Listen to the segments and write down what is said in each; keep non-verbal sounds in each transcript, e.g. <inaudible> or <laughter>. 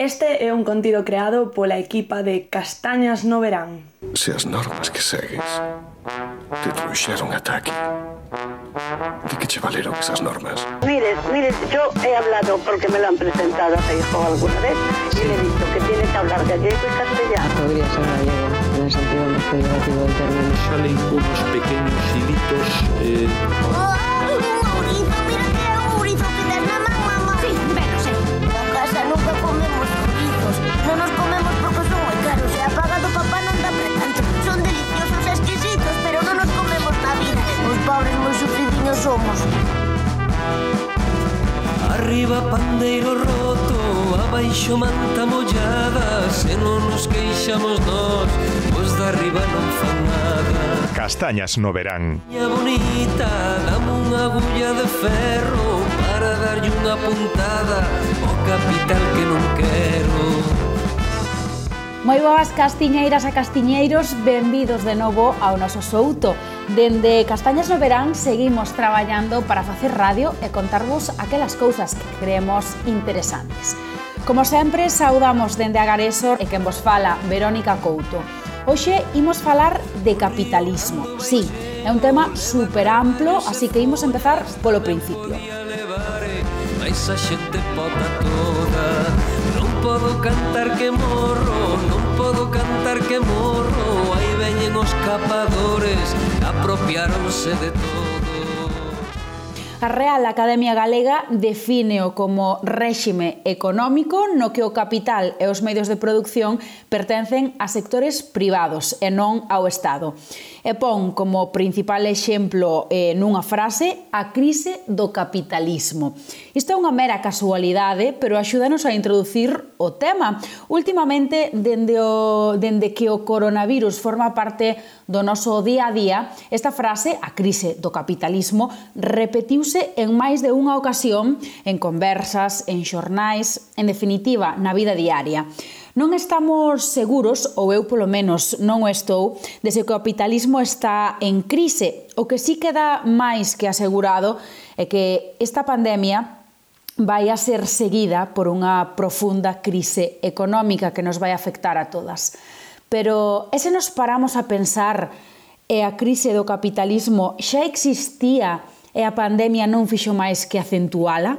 Este é un contido creado pola equipa de Castañas no Verán. Se as normas que segues te trouxeron ata aquí, de que che valeron esas normas? Mire, mire, yo he hablado porque me lo han presentado a hijo alguna vez y le he dicho que tiene que hablar gallego y castellano. Podría ser gallego, en el sentido más peyorativo del término. Salen unos pequeños hilitos... Eh... ¡Oh, No nos comemos porque son muy caros. Se ha pagado papá, non dan tanto. Son deliciosos, exquisitos, pero non nos comemos na vida. Os pobres moi sufridiños somos. Arriba pandeiro roto, abaixo manta mollada Se non nos queixamos nós, os de arriba non fan nada Castañas no verán Miña bonita, dame unha agulla de ferro Para darlle unha puntada ao capital que non quero Moi boas castiñeiras e castiñeiros, benvidos de novo ao noso souto. Dende Castañas no Verán seguimos traballando para facer radio e contarvos aquelas cousas que creemos interesantes. Como sempre, saudamos dende Agaresor e quen vos fala Verónica Couto. Hoxe imos falar de capitalismo. Sí, é un tema super amplo, así que imos empezar polo principio. Mais eh, a xente pota todo Non podo cantar que morro Non podo cantar que morro. Aí veñen capadores Apropiaronse de todo A Real Academia Galega defíneo como réxime económico no que o capital e os medios de producción pertencen a sectores privados e non ao Estado. E pon como principal exemplo eh, nunha frase a crise do capitalismo. Isto é unha mera casualidade, pero axúdanos a introducir o tema. Últimamente, dende, o, dende que o coronavirus forma parte do noso día a día, esta frase, a crise do capitalismo, repetiuse en máis de unha ocasión en conversas, en xornais, en definitiva, na vida diaria. Non estamos seguros, ou eu polo menos non o estou, de se o capitalismo está en crise. O que sí queda máis que asegurado é que esta pandemia vai a ser seguida por unha profunda crise económica que nos vai afectar a todas. Pero ese nos paramos a pensar e a crise do capitalismo xa existía e a pandemia non fixo máis que acentuala?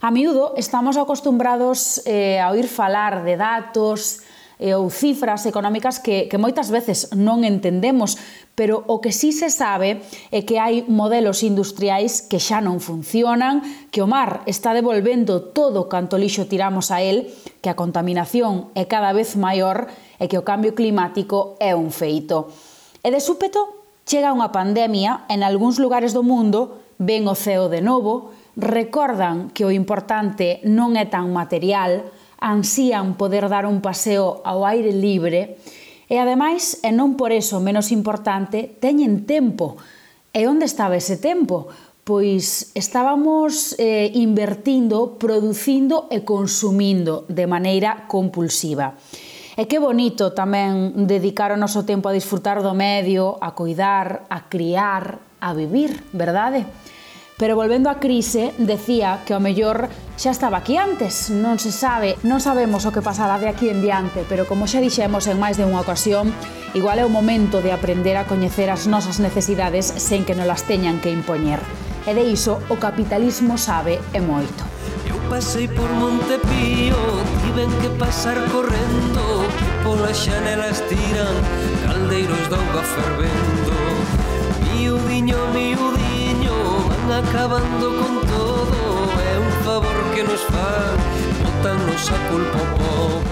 A miúdo estamos acostumbrados eh, a oír falar de datos eh, ou cifras económicas que, que moitas veces non entendemos, pero o que sí se sabe é que hai modelos industriais que xa non funcionan, que o mar está devolvendo todo canto lixo tiramos a el, que a contaminación é cada vez maior e que o cambio climático é un feito. E de súpeto chega unha pandemia en algúns lugares do mundo ven o ceo de novo, recordan que o importante non é tan material, ansían poder dar un paseo ao aire libre e ademais, e non por eso menos importante, teñen tempo. E onde estaba ese tempo? pois estábamos eh, invertindo, producindo e consumindo de maneira compulsiva. E que bonito tamén dedicar o noso tempo a disfrutar do medio, a cuidar, a criar, a vivir, verdade? Pero volvendo á crise, decía que ao mellor xa estaba aquí antes, non se sabe, non sabemos o que pasará de aquí en diante, pero como xa dixemos en máis de unha ocasión, igual é o momento de aprender a coñecer as nosas necesidades sen que non las teñan que impoñer. E de iso o capitalismo sabe e moito. Eu pasei por Montepío, tiven que pasar correndo polas xanelas tiran caldeiros de auga fervendo Miudiño, miudiño, van acabando con todo. É un favor que nos fan, botannos a culpa povo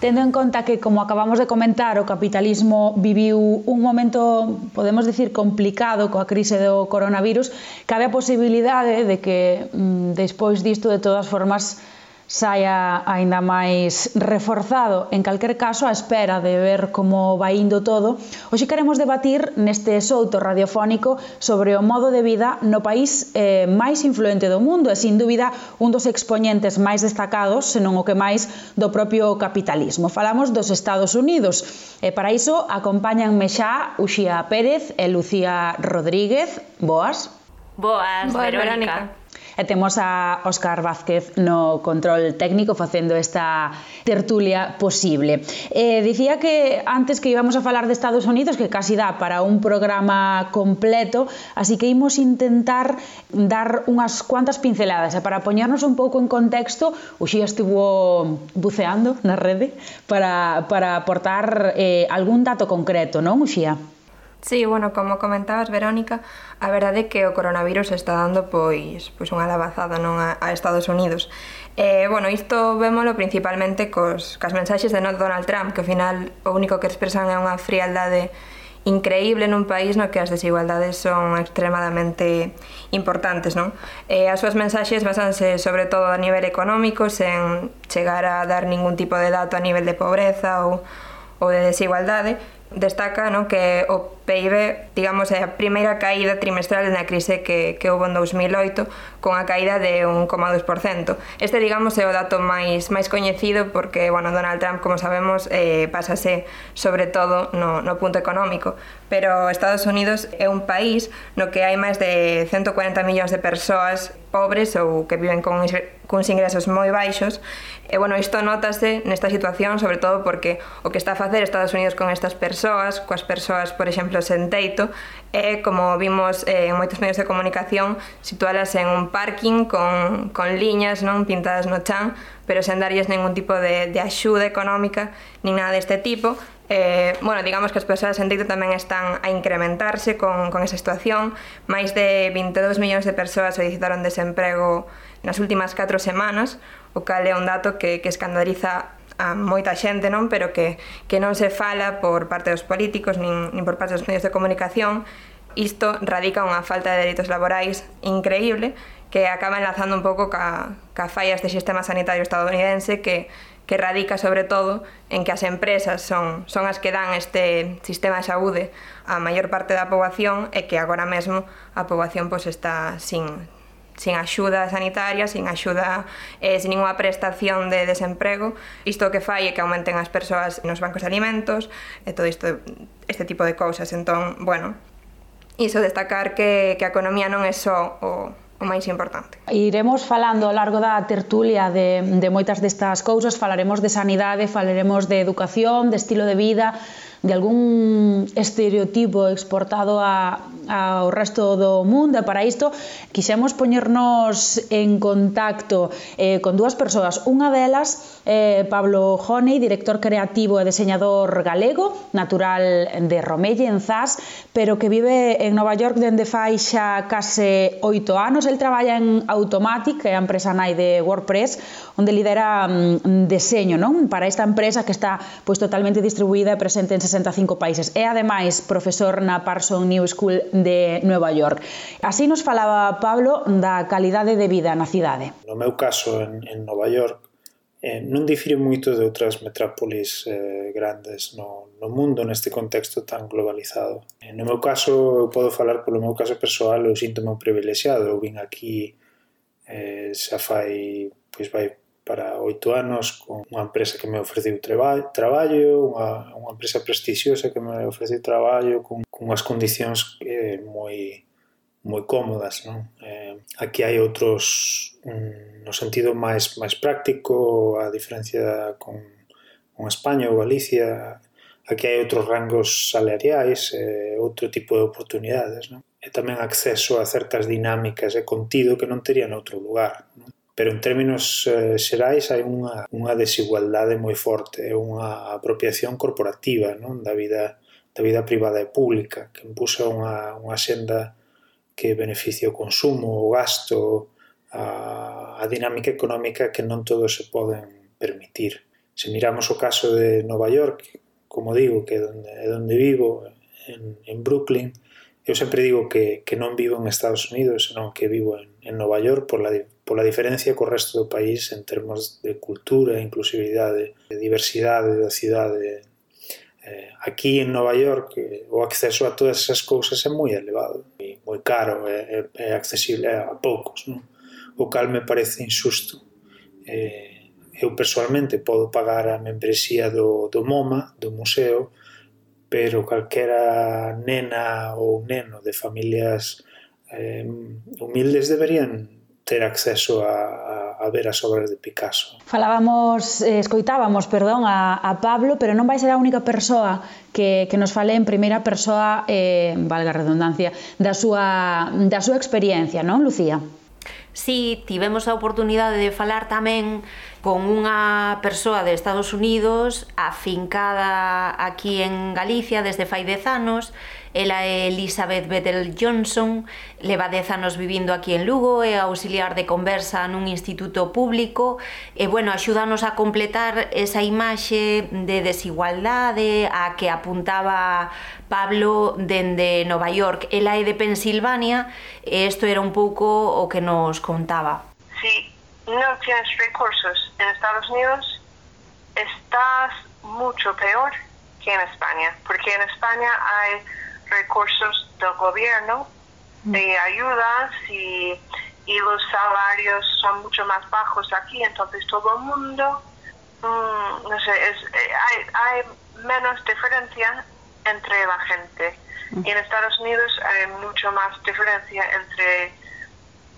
Tendo en conta que, como acabamos de comentar, o capitalismo viviu un momento, podemos dicir, complicado coa crise do coronavirus, cabe a posibilidade de que, mm, despois disto, de todas formas, saia aínda máis reforzado. En calquer caso, a espera de ver como vai indo todo, hoxe queremos debatir neste souto radiofónico sobre o modo de vida no país eh, máis influente do mundo e, sin dúbida, un dos expoñentes máis destacados, senón o que máis, do propio capitalismo. Falamos dos Estados Unidos. E para iso, acompáñanme xa Uxía Pérez e Lucía Rodríguez. Boas. Boas, Boas Verónica. Verónica. E temos a Óscar Vázquez no control técnico facendo esta tertulia posible. Eh, dicía que antes que íbamos a falar de Estados Unidos, que casi dá para un programa completo, así que imos intentar dar unhas cuantas pinceladas e para poñernos un pouco en contexto, o Xía estivo buceando na rede para, para aportar eh, algún dato concreto, non, Uxía? Sí, bueno, como comentabas, Verónica, a verdade é que o coronavirus está dando pois, pois unha lavazada non a, a Estados Unidos. Eh, bueno, isto vémolo principalmente cos, cas mensaxes de Donald Trump, que ao final o único que expresan é unha frialdade increíble nun país no que as desigualdades son extremadamente importantes, non? Eh, as súas mensaxes basanse sobre todo a nivel económico, sen chegar a dar ningún tipo de dato a nivel de pobreza ou, ou de desigualdade, destaca non, que o PIB, digamos, é a primeira caída trimestral na crise que, que houve en 2008 con a caída de 1,2%. Este, digamos, é o dato máis máis coñecido porque, bueno, Donald Trump, como sabemos, eh, pásase sobre todo no, no punto económico. Pero Estados Unidos é un país no que hai máis de 140 millóns de persoas pobres ou que viven con cuns ingresos moi baixos e bueno, isto notase nesta situación sobre todo porque o que está a facer Estados Unidos con estas persoas, coas persoas por exemplo sen teito, é como vimos eh, en moitos medios de comunicación situalas en un parking con, con liñas non pintadas no chan pero sen darlles ningún tipo de, de axuda económica nin nada deste tipo Eh, bueno, digamos que as persoas en teito tamén están a incrementarse con, con esa situación. Máis de 22 millóns de persoas solicitaron desemprego nas últimas 4 semanas, o cal é un dato que, que escandaliza a moita xente, non? Pero que, que non se fala por parte dos políticos nin, nin por parte dos medios de comunicación isto radica unha falta de dereitos laborais increíble que acaba enlazando un pouco ca, ca fallas de sistema sanitario estadounidense que, que radica sobre todo en que as empresas son, son as que dan este sistema de saúde á maior parte da poboación e que agora mesmo a poboación pois, está sin, sin axuda sanitaria, sin axuda, eh, sin ninguna prestación de desemprego. Isto que fai é que aumenten as persoas nos bancos de alimentos e todo isto, este tipo de cousas. Entón, bueno, iso destacar que, que a economía non é só o, o máis importante. Iremos falando ao largo da tertulia de, de moitas destas cousas, falaremos de sanidade, falaremos de educación, de estilo de vida, de algún estereotipo exportado a, ao resto do mundo e para isto quixemos poñernos en contacto eh, con dúas persoas. Unha delas eh, Pablo Honey, director creativo e deseñador galego natural de Romelle en Zas pero que vive en Nova York dende fai xa case oito anos. El traballa en Automatic que é a empresa nai de WordPress onde lidera mm, deseño non? Para esta empresa que está pois totalmente distribuída e presente en 65 países e ademais profesor na Parson New School de Nueva York. Así nos falaba Pablo da calidade de vida na cidade. No meu caso en, en Nova York eh, non difire moito de outras metrópolis eh, grandes no, no mundo neste contexto tan globalizado. Eh, no meu caso, eu podo falar polo meu caso persoal, eu sinto un privilexiado, eu vin aquí eh, xa fai pois vai para oito anos con unha empresa que me ofreceu traba, traballo, unha, unha empresa prestixiosa que me ofreceu traballo con, con unhas condicións eh, moi moi cómodas, non? Eh, aquí hai outros un, no sentido máis máis práctico, a diferencia con, con España ou Galicia, aquí hai outros rangos salariais, eh, outro tipo de oportunidades, non? e tamén acceso a certas dinámicas e contido que non terían outro lugar. Non? pero en términos eh, xerais hai unha, unha desigualdade moi forte, é unha apropiación corporativa non? da vida da vida privada e pública, que impuxa unha, unha senda que beneficia o consumo, o gasto, a, a dinámica económica que non todos se poden permitir. Se miramos o caso de Nova York, como digo, que é donde, é donde vivo, en, en Brooklyn, eu sempre digo que, que non vivo en Estados Unidos, senón que vivo en, en Nova York por la pola diferencia co resto do país en termos de cultura, inclusividade, de diversidade da cidade. Eh, aquí en Nova York eh, o acceso a todas esas cousas é moi elevado e moi caro, é, é, é accesible a poucos, non? o cal me parece insusto. Eh, eu personalmente podo pagar a membresía do, do MoMA, do museo, pero calquera nena ou neno de familias eh, humildes deberían ter acceso a, a, a ver as obras de Picasso. Falábamos, eh, escoitábamos, perdón, a, a Pablo, pero non vai ser a única persoa que, que nos fale en primeira persoa, eh, valga a redundancia, da súa, da súa experiencia, non, Lucía? Si, sí, tivemos a oportunidade de falar tamén con unha persoa de Estados Unidos afincada aquí en Galicia desde fai dez anos, Ela Elizabeth Bettel Johnson, leva 10 anos vivindo aquí en Lugo, é auxiliar de conversa nun instituto público e, bueno, axúdanos a completar esa imaxe de desigualdade a que apuntaba Pablo dende Nova York. Ela é de Pensilvania e isto era un pouco o que nos contaba. Si no tienes recursos en Estados Unidos, estás mucho peor que en España, porque en España hay recursos del gobierno de ayudas y, y los salarios son mucho más bajos aquí, entonces todo el mundo, mmm, no sé, es, eh, hay, hay menos diferencia entre la gente. Y en Estados Unidos hay mucho más diferencia entre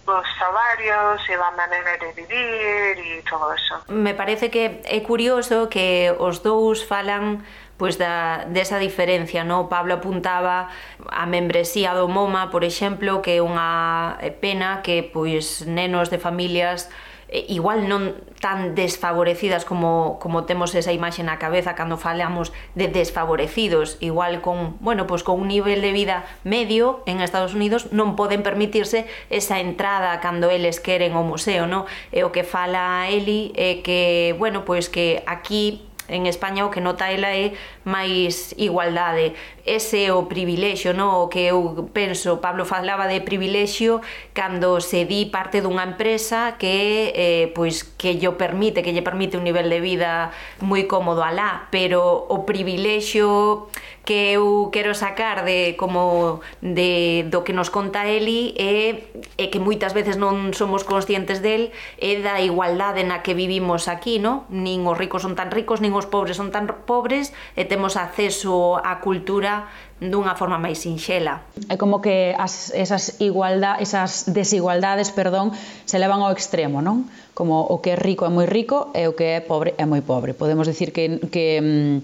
los salarios e a maneira de vivir e todo eso. Me parece que é curioso que os dous falan pois da, desa diferencia, no? Pablo apuntaba a membresía do MoMA, por exemplo, que é unha eh, pena que pois nenos de familias eh, igual non tan desfavorecidas como, como temos esa imaxe na cabeza cando falamos de desfavorecidos, igual con, bueno, pois con un nivel de vida medio en Estados Unidos non poden permitirse esa entrada cando eles queren o museo, no? E o que fala Eli é que, bueno, pois que aquí en España o que nota ela é máis igualdade. Ese é o privilexio, no? o que eu penso, Pablo falaba de privilexio cando se di parte dunha empresa que eh, pois que lle permite, que lle permite un nivel de vida moi cómodo alá, pero o privilexio que eu quero sacar de como de do que nos conta Eli é, é que moitas veces non somos conscientes del é da igualdade na que vivimos aquí, no? Nin os ricos son tan ricos, nin os pobres son tan pobres e temos acceso á cultura dunha forma máis sinxela. É como que as, esas, igualda, esas desigualdades perdón, se levan ao extremo, non? Como o que é rico é moi rico e o que é pobre é moi pobre. Podemos dicir que, que mm,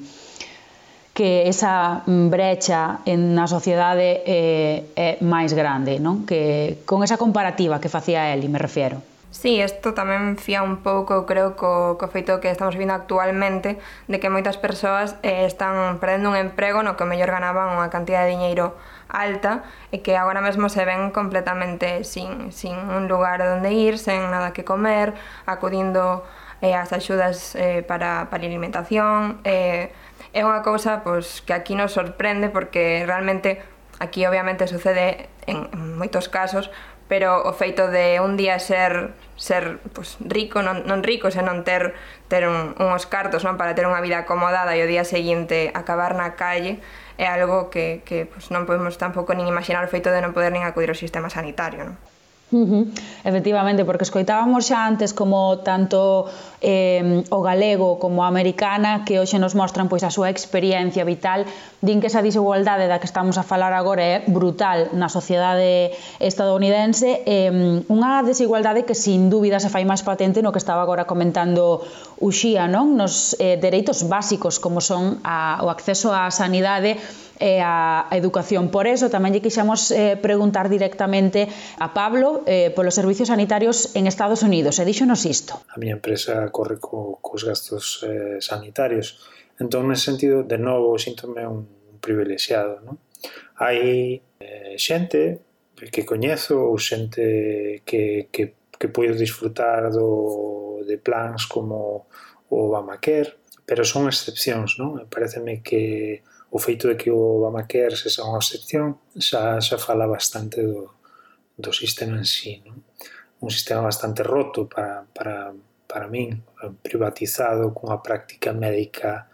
que esa mm, brecha en na sociedade é, é máis grande, non? Que con esa comparativa que facía Eli, me refiero. Sí, isto tamén fía un pouco, creo, co, co feito que estamos vivindo actualmente de que moitas persoas eh, están perdendo un emprego no que mellor ganaban unha cantidad de diñeiro alta e que agora mesmo se ven completamente sin, sin un lugar onde ir, sen nada que comer, acudindo eh, ás axudas eh, para, para alimentación, eh, é unha cousa pois, que aquí nos sorprende porque realmente aquí obviamente sucede en, en moitos casos pero o feito de un día ser ser pues, rico, non, non rico, senón ter, ter un, unhos cartos non para ter unha vida acomodada e o día seguinte acabar na calle é algo que, que pues, non podemos tampouco nin imaginar o feito de non poder nin acudir ao sistema sanitario. Non? Uh -huh. Efectivamente, porque escoitábamos xa antes como tanto eh, o galego como a americana que hoxe nos mostran pois a súa experiencia vital din que esa desigualdade da que estamos a falar agora é brutal na sociedade estadounidense eh, unha desigualdade que sin dúbida se fai máis patente no que estaba agora comentando Uxía non? nos eh, dereitos básicos como son a, o acceso á sanidade e a educación. Por eso tamén lle quixemos eh, preguntar directamente a Pablo eh, polos servicios sanitarios en Estados Unidos. E díxonos isto. A miña empresa corre co, cos gastos eh, sanitarios. Entón, nese sentido, de novo, síntome un privilexiado. Non? Hai eh, xente que coñezo ou xente que, que, que poido disfrutar do, de plans como o Obamacare, pero son excepcións, non? Pareceme que o feito de que o Obamacare sexa unha excepción xa, xa fala bastante do, do sistema en sí. Non? Un sistema bastante roto para, para, para min, privatizado, cunha práctica médica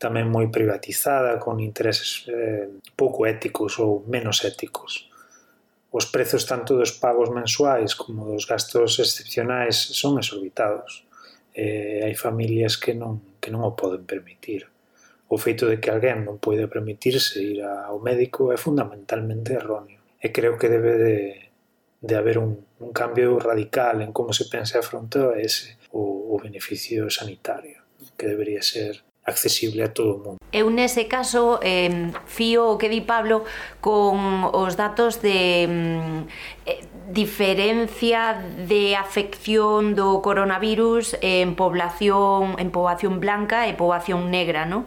tamén moi privatizada, con intereses eh, pouco éticos ou menos éticos. Os prezos tanto dos pagos mensuais como dos gastos excepcionais son exorbitados. Eh, hai familias que non, que non o poden permitir O feito de que alguén non poida permitirse ir ao médico é fundamentalmente erróneo. E creo que debe de, de haber un, un cambio radical en como se pensa e afronta ese o, o beneficio sanitario, que debería ser accesible a todo o mundo. Eu nese caso eh, fío o que di Pablo con os datos de eh, diferencia de afección do coronavirus en población en poboación blanca e poboación negra, no?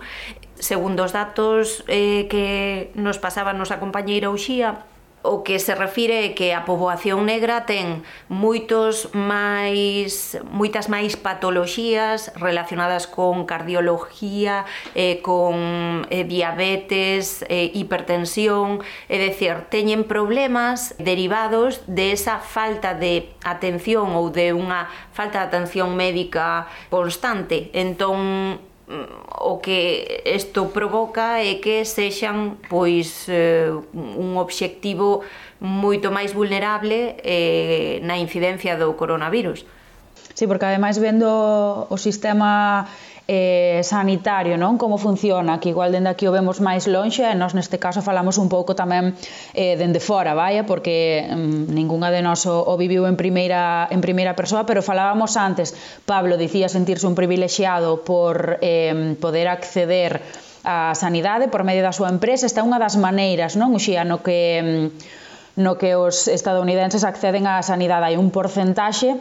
Segundo os datos eh, que nos pasaban nosa compañeira Uxía, o que se refire é que a poboación negra ten moitos máis moitas máis patoloxías relacionadas con cardiología, eh, con eh, diabetes, eh, hipertensión, é dicir, teñen problemas derivados de esa falta de atención ou de unha falta de atención médica constante. Entón, o que isto provoca é que sexan pois eh, un obxectivo moito máis vulnerable eh, na incidencia do coronavirus. Sí, porque ademais vendo o sistema eh, sanitario, non? Como funciona, que igual dende aquí o vemos máis lonxe e nós neste caso falamos un pouco tamén eh, dende fora, vaya, porque mm, ningunha de nós o, o viviu en primeira, en primeira persoa, pero falábamos antes, Pablo dicía sentirse un privilexiado por eh, poder acceder á sanidade por medio da súa empresa, esta é unha das maneiras, non? Uxía, no que mm, no que os estadounidenses acceden á sanidade hai un porcentaxe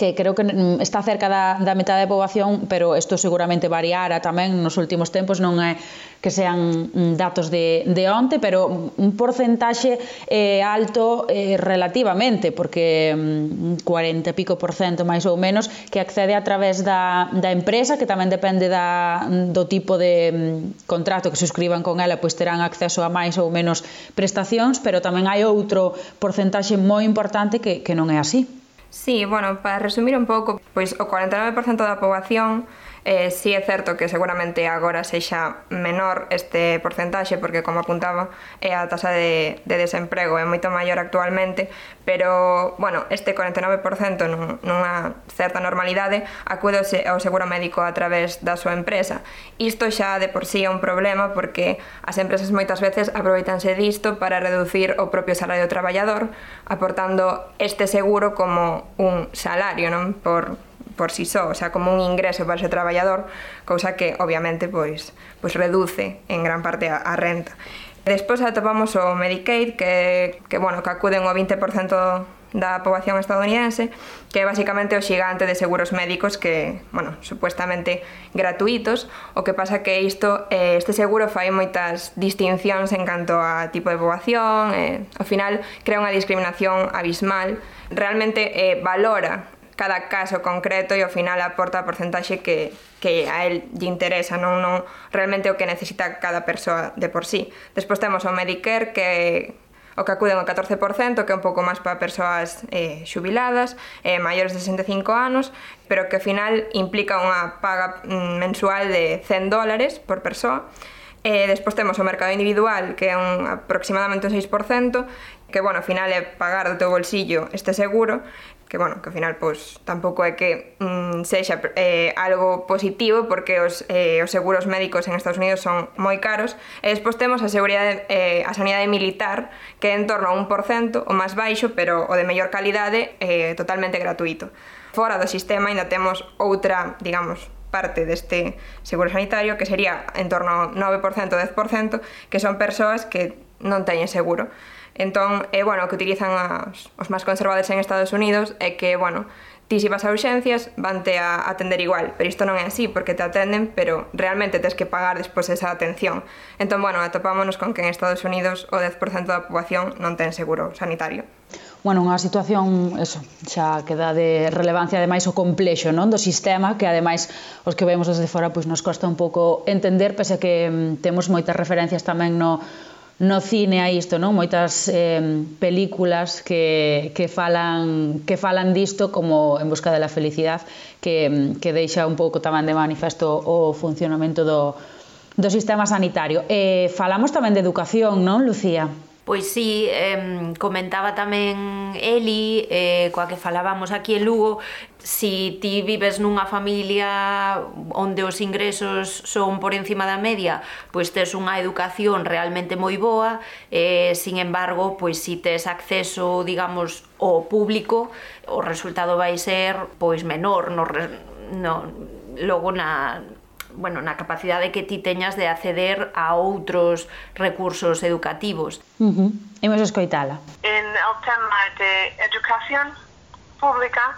que creo que está cerca da, da metade da poboación, pero isto seguramente variara tamén nos últimos tempos, non é que sean mm, datos de, de onte, pero un porcentaxe eh, alto eh, relativamente, porque mm, 40 e pico por cento máis ou menos que accede a través da, da empresa, que tamén depende da, do tipo de mm, contrato que suscriban con ela, pois terán acceso a máis ou menos prestacións, pero tamén hai outro porcentaxe moi importante que, que non é así. Sí, bueno, para resumir un pouco, pois o 49% da poboación Eh, sí é certo que seguramente agora sexa menor este porcentaxe porque como apuntaba é a tasa de, de desemprego é moito maior actualmente pero bueno, este 49% nun, nunha certa normalidade acude ao seguro médico a través da súa empresa. Isto xa de por sí é un problema porque as empresas moitas veces aproveitanse disto para reducir o propio salario do traballador aportando este seguro como un salario non? Por por si sí só, o sea, como un ingreso para ese traballador, cousa que obviamente pois pois reduce en gran parte a, a renta. Despois atopamos o Medicaid que que bueno, que acuden o 20% da poboación estadounidense, que é basicamente o xigante de seguros médicos que, bueno, supuestamente gratuitos, o que pasa que isto eh, este seguro fai moitas distincións en canto a tipo de poboación, eh, ao final crea unha discriminación abismal, realmente eh, valora cada caso concreto e ao final aporta a porcentaxe que, que a él lle interesa, non, non realmente o que necesita cada persoa de por sí. Despois temos o Medicare que o que acuden o 14%, que é un pouco máis para persoas eh, xubiladas, eh, maiores de 65 anos, pero que ao final implica unha paga mm, mensual de 100 dólares por persoa, E despois temos o mercado individual, que é un, aproximadamente un 6%, que, bueno, ao final é pagar do teu bolsillo este seguro, que, bueno, que ao final, pois, tampouco é que mm, sexa eh, algo positivo, porque os, eh, os seguros médicos en Estados Unidos son moi caros. E despois temos a seguridade, eh, a sanidade militar, que é en torno a 1%, o máis baixo, pero o de mellor calidade, eh, totalmente gratuito. Fora do sistema, ainda temos outra, digamos, parte deste seguro sanitario, que sería en torno ao 9%, 10%, que son persoas que non teñen seguro. Entón, é bueno, que utilizan as, os máis conservadores en Estados Unidos é que, bueno, ti se vas a urxencias vante a atender igual, pero isto non é así porque te atenden, pero realmente tens que pagar despois esa atención. Entón, bueno, atopámonos con que en Estados Unidos o 10% da poboación non ten seguro sanitario bueno, unha situación eso, xa que dá de relevancia ademais o complexo non do sistema que ademais os que vemos desde fora pois nos costa un pouco entender pese a que mm, temos moitas referencias tamén no no cine a isto, non? Moitas eh, películas que, que, falan, que falan disto como En busca de la felicidad que, mm, que deixa un pouco tamén de manifesto o funcionamento do, do sistema sanitario. Eh, falamos tamén de educación, non, Lucía? Pois sí, eh, comentaba tamén Eli, eh, coa que falábamos aquí en Lugo, si ti vives nunha familia onde os ingresos son por encima da media, pois tes unha educación realmente moi boa, eh, sin embargo, pois si tes acceso, digamos, ao público, o resultado vai ser pois menor no, no logo na bueno, na capacidade que ti teñas de acceder a outros recursos educativos. Uh -huh. Imos escoitala. En el tema de educación pública,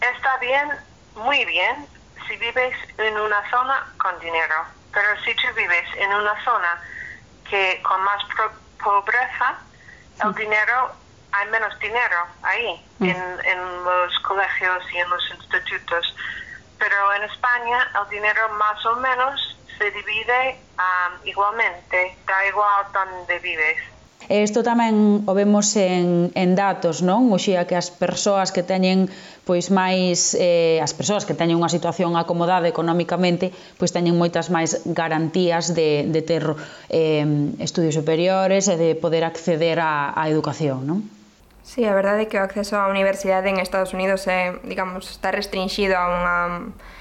está bien, muy bien, si vives en una zona con dinero. Pero si tú vives en una zona que con más pobreza, el dinero, hay menos dinero ahí, mm. en, en los colegios y en los institutos. pero en España el dinero más o menos se divide um, igualmente, da igual donde vives. E isto tamén o vemos en, en datos, non? O xía que as persoas que teñen pois máis eh, as persoas que teñen unha situación acomodada economicamente, pois teñen moitas máis garantías de, de ter eh, estudios superiores e de poder acceder á, á educación, non? Sí, a verdade é que o acceso á universidade en Estados Unidos é, digamos, está restringido a unha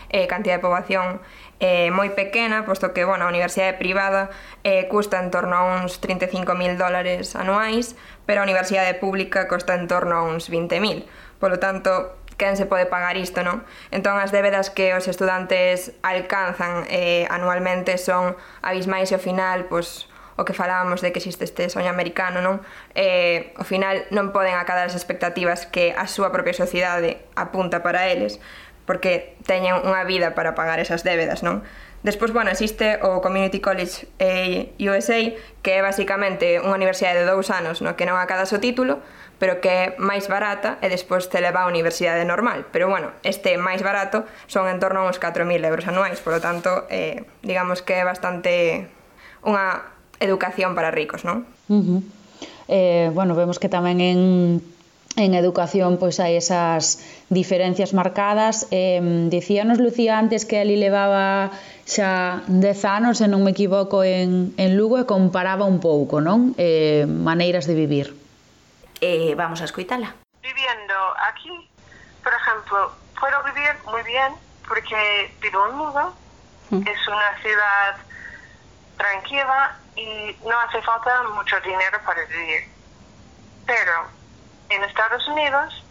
eh, cantidad de poboación eh, moi pequena, posto que bueno, a universidade privada eh, custa en torno a uns 35.000 dólares anuais, pero a universidade pública costa en torno a uns 20.000. Polo tanto, quen se pode pagar isto, non? Entón, as débedas que os estudantes alcanzan eh, anualmente son abismais e ao final, pois, o que falábamos de que existe este soño americano, non? Eh, ao final non poden acadar as expectativas que a súa propia sociedade apunta para eles, porque teñen unha vida para pagar esas débedas, non? Despois, bueno, existe o Community College eh, USA, que é basicamente unha universidade de dous anos no que non acadas o título, pero que é máis barata e despois te leva á universidade normal. Pero, bueno, este máis barato son en torno a uns 4.000 euros anuais, por lo tanto, eh, digamos que é bastante unha educación para ricos, non? Uh -huh. eh, bueno, vemos que tamén en en educación pois hai esas diferencias marcadas. Eh, dicíanos Lucía antes que ali levaba xa 10 anos, se non me equivoco, en, en Lugo e comparaba un pouco, non? Eh, maneiras de vivir. Eh, vamos a escuitala. Viviendo aquí, por exemplo, puedo vivir moi bien porque vivo en Lugo, mm. es una ciudad tranquila y no hace falta mucho dinero para vivir. Pero en Estados Unidos,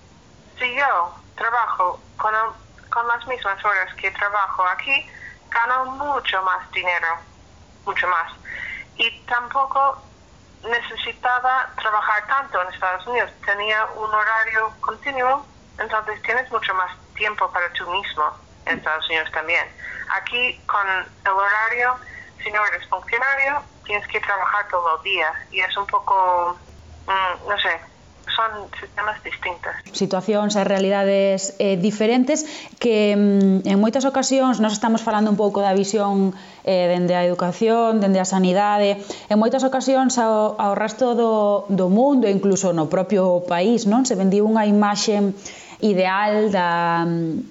si yo trabajo con, con las mismas horas que trabajo aquí, gano mucho más dinero, mucho más. Y tampoco necesitaba trabajar tanto en Estados Unidos, tenía un horario continuo, entonces tienes mucho más tiempo para tú mismo en Estados Unidos también. Aquí con el horario, si no eres funcionario, tienes que trabajar todo el día. Y es un poco, mm, no sé, son sistemas distintas. Situacións e realidades eh, diferentes que mm, en moitas ocasións nós estamos falando un pouco da visión eh, dende a educación, dende a sanidade, en moitas ocasións ao, ao resto do, do mundo, incluso no propio país, non se vendiu unha imaxe ideal da,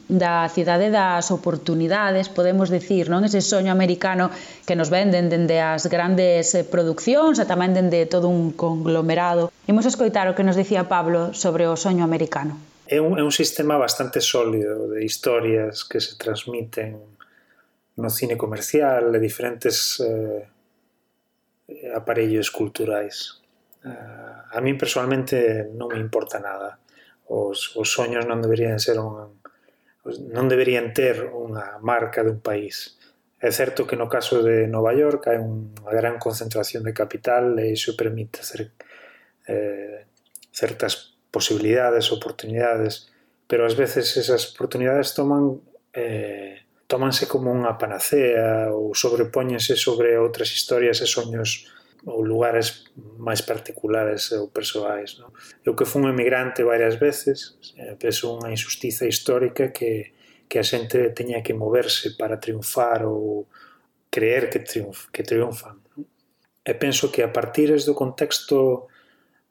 da cidade das oportunidades, podemos decir, non ese soño americano que nos venden dende as grandes eh, produccións e tamén dende todo un conglomerado. Imos escoitar o que nos dicía Pablo sobre o soño americano. É un, é un sistema bastante sólido de historias que se transmiten no cine comercial, de diferentes eh, eh aparellos culturais. Uh, a mí personalmente non me importa nada os, os soños non deberían ser un, non deberían ter unha marca dun país. É certo que no caso de Nova York hai unha gran concentración de capital e iso permite hacer eh, certas posibilidades, oportunidades, pero ás veces esas oportunidades toman eh, tómanse como unha panacea ou sobrepóñense sobre outras historias e soños ou lugares máis particulares ou persoais. Non? Eu que fun emigrante varias veces, eh, penso unha injustiza histórica que, que a xente teña que moverse para triunfar ou creer que, triunf, que triunfan. Non? E penso que a partir do contexto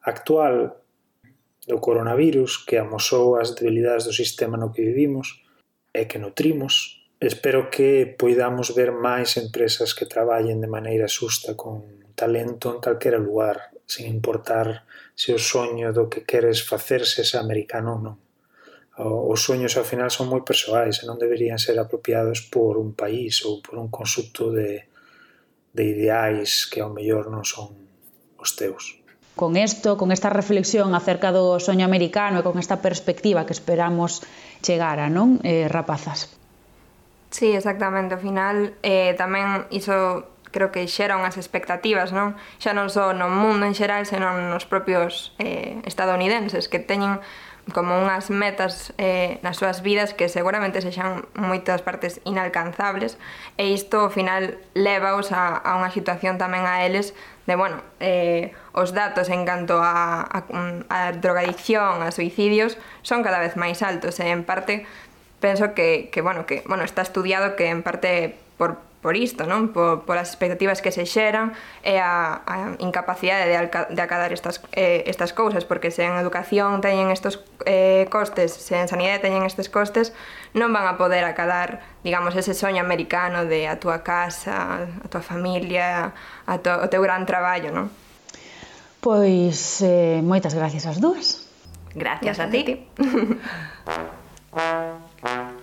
actual do coronavirus que amosou as debilidades do sistema no que vivimos e que nutrimos, espero que poidamos ver máis empresas que traballen de maneira xusta con talento en calquera lugar, sen importar se o soño do que queres facer se é americano ou non. Os soños ao final son moi persoais e non deberían ser apropiados por un país ou por un consulto de, de ideais que ao mellor non son os teus con esto, con esta reflexión acerca do soño americano e con esta perspectiva que esperamos chegar a, non, eh, rapazas? Sí, exactamente. Ao final, eh, tamén iso creo que xera as expectativas, non? Xa non só no mundo en xeral, senón nos propios eh, estadounidenses que teñen como unhas metas eh, nas súas vidas que seguramente sexan moitas partes inalcanzables e isto ao final levaos a, a unha situación tamén a eles de, bueno, eh, os datos en canto a, a, a drogadicción, a suicidios son cada vez máis altos e en parte penso que, que, bueno, que bueno, está estudiado que en parte por por isto, non? Por, por as expectativas que se xeran e a, a incapacidade de, alca, de acadar estas, eh, estas cousas, porque se en educación teñen estos eh, costes, se en sanidade teñen estes costes, non van a poder acadar, digamos, ese soño americano de a túa casa, a túa familia, a to, o teu gran traballo, non? Pois eh, moitas gracias ás dúas. Gracias, gracias a ti. A ti. <laughs>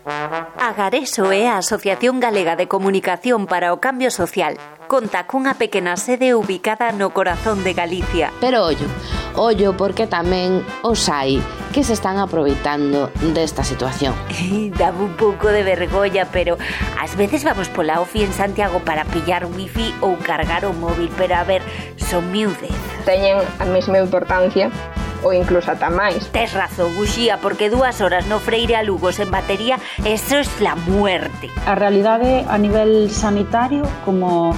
Agareso é a Asociación Galega de Comunicación para o Cambio Social. Conta cunha pequena sede ubicada no corazón de Galicia. Pero ollo, ollo porque tamén os hai que se están aproveitando desta situación. Dá un pouco de vergolla, pero ás veces vamos pola ofi en Santiago para pillar wifi ou cargar o móvil, pero a ver, son miúdes. Teñen a mesma importancia ou incluso ata máis. Tes razón, Uxía, porque dúas horas no Freire a Lugo sen batería, eso es la muerte. A realidade a nivel sanitario, como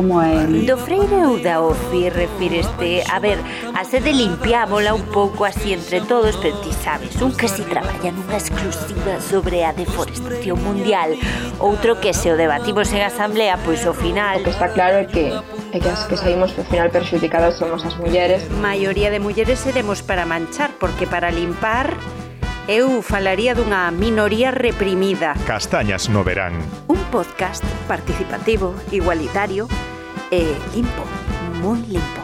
como é? Do Freire ou da OFI refireste, A ver, a sede limpiámola un pouco así entre todos Pero ti sabes, un que si traballa nunha exclusiva sobre a deforestación mundial Outro que se o debatimos en asamblea, pois ao final O que está claro é que é que as que saímos ao final perxudicadas somos as mulleres. Maioría de mulleres seremos para manchar, porque para limpar eu falaría dunha minoría reprimida. Castañas no verán. Un podcast participativo, igualitario, eh, limpo, muy limpo.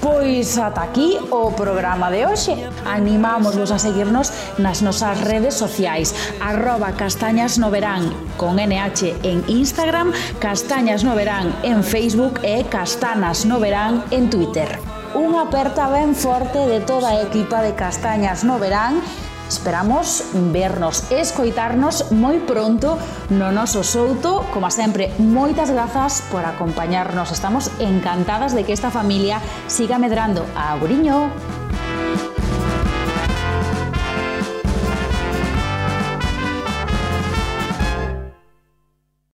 Pois ata aquí o programa de hoxe. Animámosvos a seguirnos nas nosas redes sociais. Arroba Castañas no Verán con NH en Instagram, Castañas no Verán en Facebook e Castanas no Verán en Twitter. Unha aperta ben forte de toda a equipa de Castañas no Verán Esperamos vernos e escoitarnos moi pronto no noso souto. Como sempre, moitas grazas por acompañarnos. Estamos encantadas de que esta familia siga medrando. Auriño!